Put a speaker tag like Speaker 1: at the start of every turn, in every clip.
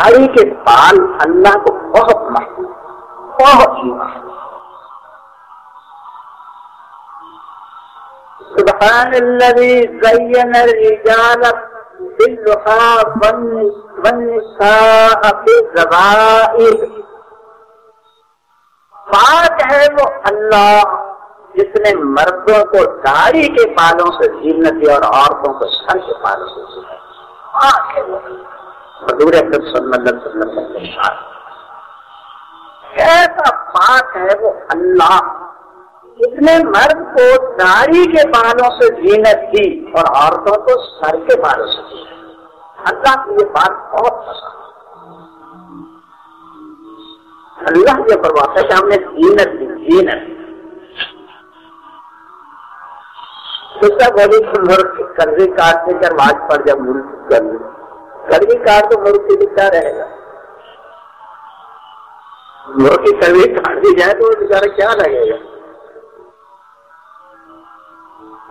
Speaker 1: داڑھی کے بال اللہ کو بہت محبوب بہت ہی محبوب سبحان الذي زين الرجال باللحى والنساء بالزبائر پاک ہے وہ اللہ جس نے مردوں کو داڑھی کے بالوں سے زینت دی اور عورتوں کو سر کے بالوں سے زینت پاک ہے وہ اللہ۔ حضور اکرم صلی اللہ علیہ وسلم کا نشان کیسا پاک ہے وہ اللہ جس نے مرد کو داڑھی کے بالوں سے زینت دی اور عورتوں کو سر کے بالوں سے زینت اللہ کی یہ بات بہت پسند اللہ یہ فرماتا ہے کہ ہم نے زینت دی، زینت سوچا بولی تو مرد قرضے کاٹنے کا آواز پڑ جب ملک کر لیں قرضی تو ملک کے کیا رہے گا؟ ملک کی قرضی کاٹ دی جائے تو وہ بیچارہ کیا لگے گا؟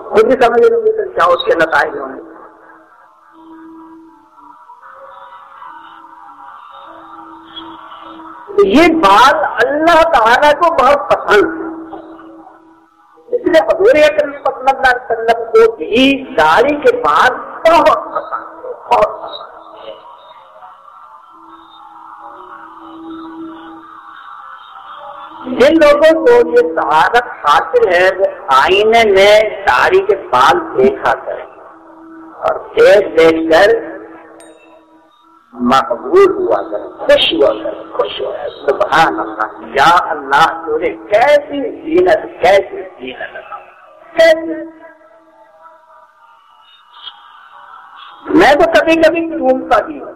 Speaker 1: خود بھی سمجھ نہیں تو کیا اس کے نتائج ہوں گے۔ یہ بات اللہ تعالیٰ کو بہت پسند ہے۔ اس لیے حضور اکرم صلی اللہ علیہ وسلم کو بھی داڑھی کے بعد بہت پسند ہے۔ بہت پسند۔ جن لوگوں کو یہ سعادت حاصل ہے، وہ آئینے میں داڑھی کے بال دیکھا کریں۔ اور دیکھ دیکھ کر مقبول ہوا کر خوش ہوا کر خوش ہوا سبحان اللہ، یا اللہ تو کیسی زینت کیسی زینت کیسی؟ میں تو کبھی کبھی ڈھونڈتا بھی ہوں۔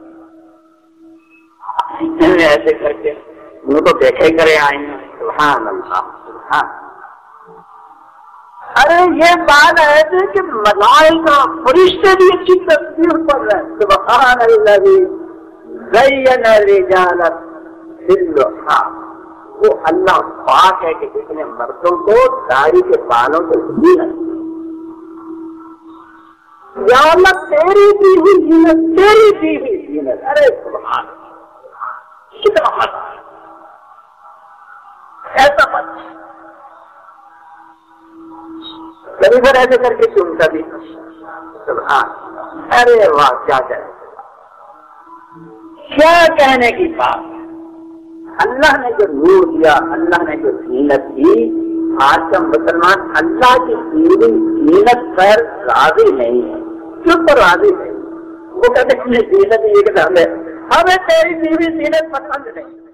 Speaker 1: ایسے کر کے وہ تو دیکھے کرے آئیں سبحان اللہ، سبحان ارے، یہ بات ہے کہ ملائکہ فرشتے بھی اچھی تصویر پڑھ رہے ہیں۔ سبحان اللہ زین رجالت باللحا وہ اللہ پاک ہے کہ جس نے مردوں کو داڑھی کے بالوں سے زینت یا اللہ، تیری دی ہوئی زینت، تیری دی ہوئی زینت۔ ارے، سبحان ایسا مت۔ کبھی بار ایسے کر کے چنتا بھی۔ ارے واہ، کیا کہنے کیا کہنے کی بات اللہ نے جو نور دیا، اللہ نے جو زینت دی، آج کا مسلمان اللہ کی پوری زینت پر راضی نہیں ہے۔ کیوں پر راضی نہیں؟ وہ کہتے ہیں زینت یہ کہ ہمیں تیری بیوی زینت پسند نہیں۔